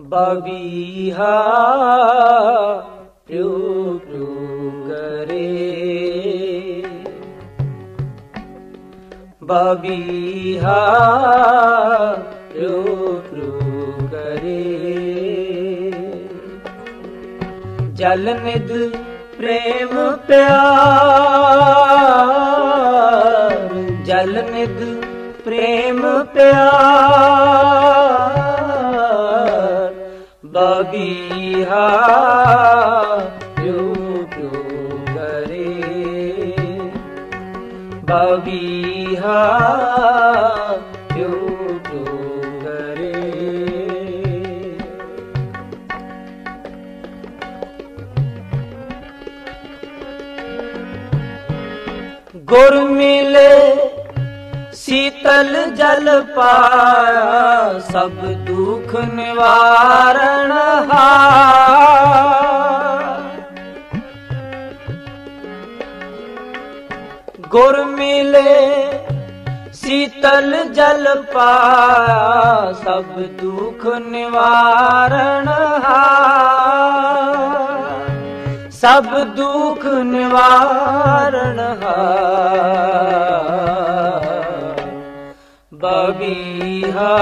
ਬਬੀਹਾ ਪਿਉ ਪਿਉ ਕਰੇ ਬਬੀਹਾ ਪਿਉ ਪਿਉ ਕਰੇ ਜਲ ਨਿਦ ਪ੍ਰੇਮ ਪਿਆਰ। ਜਲ ਨਿਦ ਪ੍ਰੇਮ ਪਿਆਰ। ਬਬੀਹਾ ਪਿਉ ਪਿਉ ਕਰੇ ਬਬੀਹਾ ਪਿਉ ਪਿਉ ਕਰੇ ਗੁਰ ਮਿਲੇ ਸੀਤਲ ਜਲ ਪਾਇਆ, ਸਭ ਦੁਖ ਨਿਵਾਰਣ ਗੁਰ ਮਿਲੇ, ਸੀਤਲ ਜਲ ਪਾਇਆ, ਸਭ ਦੁਖ ਨਿਵਾਰਣ ਹਾਰ। ਸਭ ਦੁਖ ਨਿਵਾਰਣ ਹਾਰ। ਬਬੀਹਾ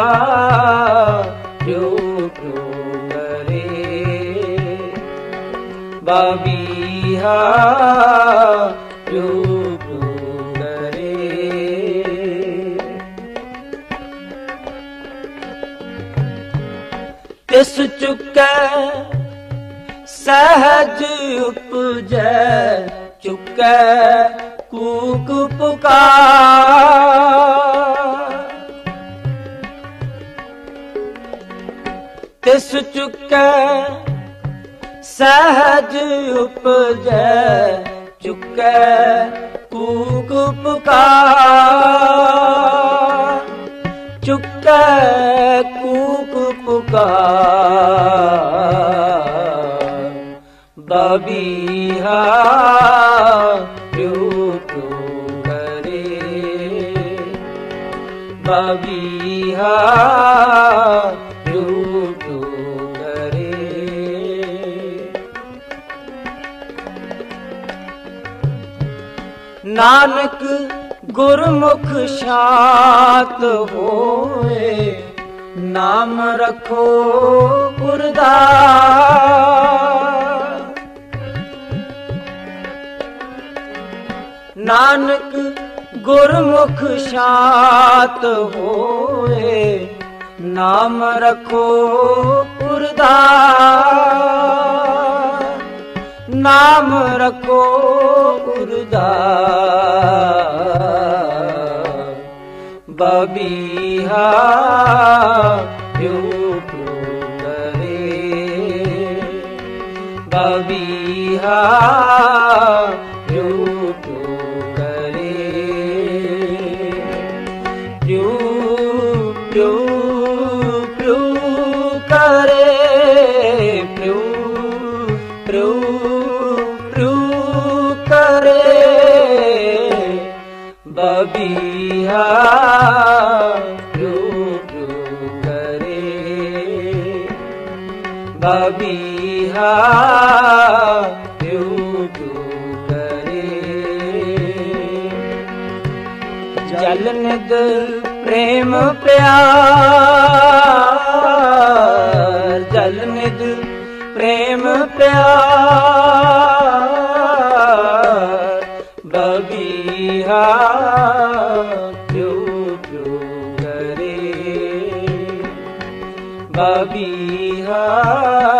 ਪਿਉ ਪਿਉ ਕਰੇ? ਬਬੀਹਾ ਪਿਉ ਪਿਉ ਕਰੇ? ਤਿਸ ਚੁੱਕੈ ਸਹਜ ਉਪਜੈ, ਚੁੱਕੈ ਕੂਕ ਪੁਕਾਰ। ਤਿਸ ਚੁੱਕੈ ਸਹਜ ਉਪਜੈ ਚੁੱਕੈ ਕੂਕ ਪੁਕਾਰ ਚੁੱਕੈ ਕੂਕ ਪੁਕਾਰ ਬਬੀਹਾ ਪਿਉ ਪਿਉ ਬਬੀਹਾ ਨਾਨਕ ਗੁਰਮੁਖ ਸ਼ਾਤ ਹੋਏ ਨਾਮ ਰਖੋ ਗੁਰਦਾ ਨਾਨਕ ਗੁਰਮੁਖ ਸ਼ਾਤ ਹੋਏ ਨਾਮ ਰਖੋ ਗੁਰਦਾ ਨਾਮ ਰਖੋ ਗੁਰਦਾ ਬਬੀਹਾ ਪਿਉ ਕਰੇ ਬਬੀਹਾ ਬਬੀਹਾ ਪਿਉ ਕਰੇ ਬਬੀਹਾ ਪਿਉ ਪਿਉ ਕਰੇ ਜਲ ਨਿਦ ਪ੍ਰੇਮ ਪਿਆਰ ਜਲਨ ਦਿਲ ਪ੍ਰੇਮ ਪਿਆਰ ਪਿਉ ਪਿਉ ਕਰੇ? ਬਬੀਹਾ